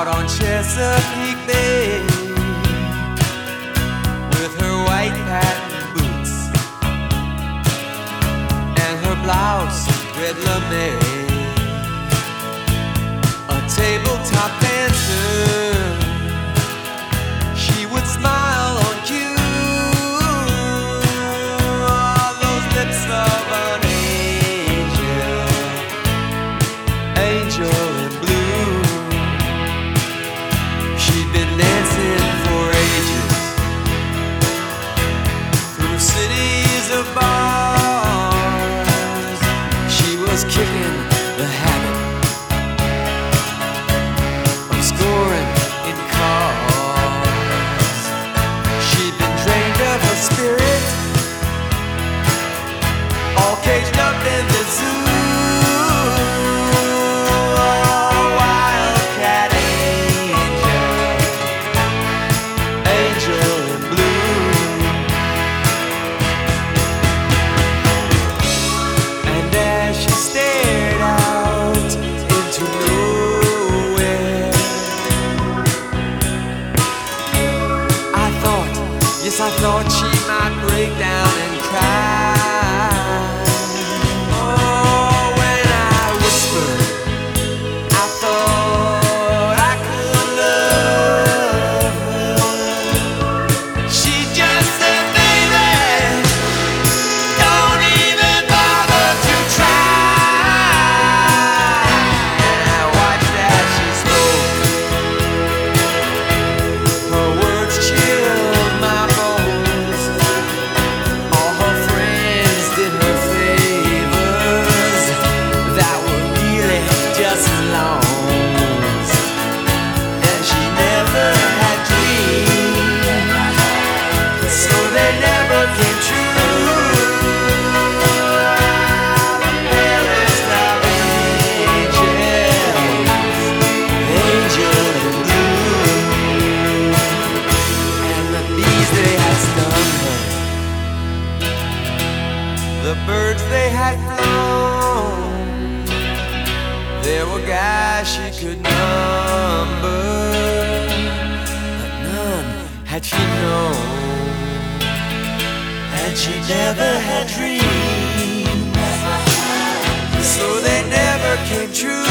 out on Chesapeake Bay with her white patent boots and her blouse red lame. A tabletop dancer, she would smile on cue. Those lips of an angel, angel cities I thought she might break down they had there were guys she could number, but none had she known, and she never had dreams. So they never came true.